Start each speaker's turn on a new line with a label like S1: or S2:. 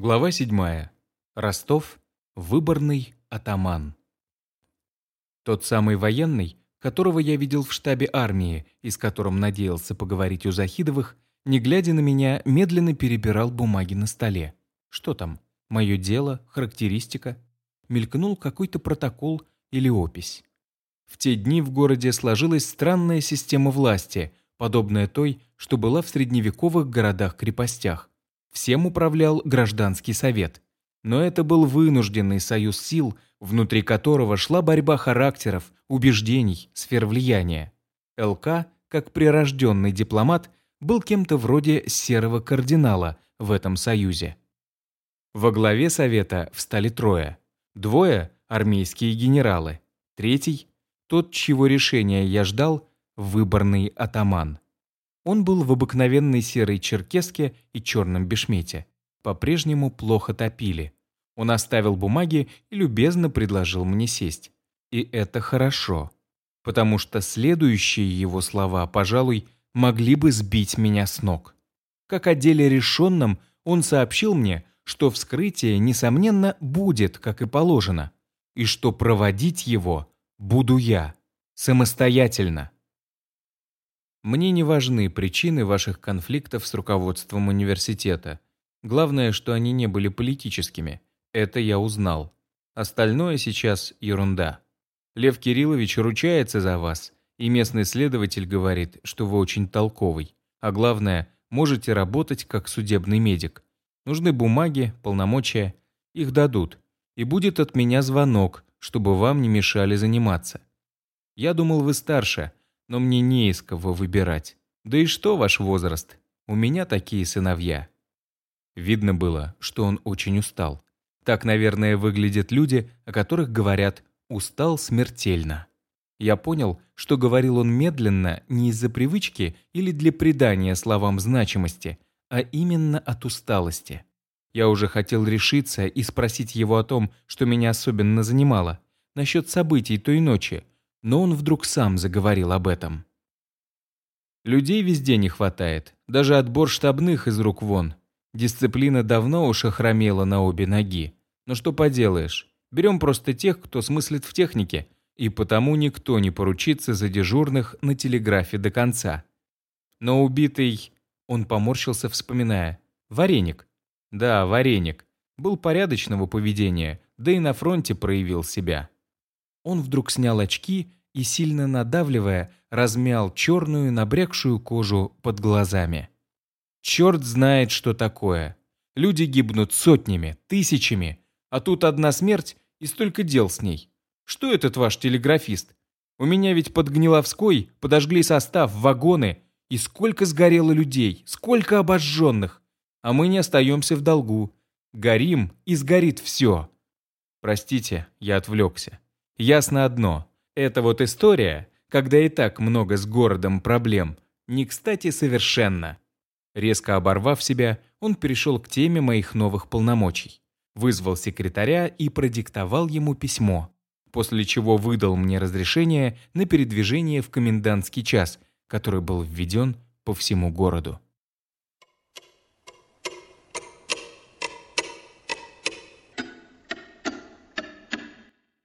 S1: Глава 7. Ростов. Выборный атаман. Тот самый военный, которого я видел в штабе армии и с которым надеялся поговорить у Захидовых, не глядя на меня, медленно перебирал бумаги на столе. Что там? Мое дело? Характеристика? Мелькнул какой-то протокол или опись. В те дни в городе сложилась странная система власти, подобная той, что была в средневековых городах-крепостях. Всем управлял гражданский совет. Но это был вынужденный союз сил, внутри которого шла борьба характеров, убеждений, сфер влияния. ЛК, как прирожденный дипломат, был кем-то вроде серого кардинала в этом союзе. Во главе совета встали трое. Двое – армейские генералы. Третий – тот, чьего решения я ждал – выборный атаман. Он был в обыкновенной серой черкеске и черном бешмете. По-прежнему плохо топили. Он оставил бумаги и любезно предложил мне сесть. И это хорошо. Потому что следующие его слова, пожалуй, могли бы сбить меня с ног. Как о деле решенном, он сообщил мне, что вскрытие, несомненно, будет, как и положено, и что проводить его буду я, самостоятельно. Мне не важны причины ваших конфликтов с руководством университета. Главное, что они не были политическими. Это я узнал. Остальное сейчас ерунда. Лев Кириллович ручается за вас, и местный следователь говорит, что вы очень толковый. А главное, можете работать как судебный медик. Нужны бумаги, полномочия. Их дадут. И будет от меня звонок, чтобы вам не мешали заниматься. Я думал, вы старше, но мне не из кого выбирать. Да и что ваш возраст? У меня такие сыновья». Видно было, что он очень устал. Так, наверное, выглядят люди, о которых говорят «устал смертельно». Я понял, что говорил он медленно не из-за привычки или для придания словам значимости, а именно от усталости. Я уже хотел решиться и спросить его о том, что меня особенно занимало, насчет событий той ночи, но он вдруг сам заговорил об этом. Людей везде не хватает, даже отбор штабных из рук вон. Дисциплина давно уж охромела на обе ноги. Но что поделаешь, берем просто тех, кто смыслит в технике, и потому никто не поручится за дежурных на телеграфе до конца. Но убитый, он поморщился, вспоминая, вареник. Да, вареник. Был порядочного поведения, да и на фронте проявил себя. Он вдруг снял очки и, сильно надавливая, размял черную набрякшую кожу под глазами. Черт знает, что такое. Люди гибнут сотнями, тысячами, а тут одна смерть и столько дел с ней. Что этот ваш телеграфист? У меня ведь под Гниловской подожгли состав, вагоны, и сколько сгорело людей, сколько обожженных. А мы не остаемся в долгу. Горим, и сгорит все. Простите, я отвлекся. Ясно одно. Эта вот история, когда и так много с городом проблем, не кстати совершенно. Резко оборвав себя, он перешел к теме моих новых полномочий. Вызвал секретаря и продиктовал ему письмо, после чего выдал мне разрешение на передвижение в комендантский час, который был введен по всему городу.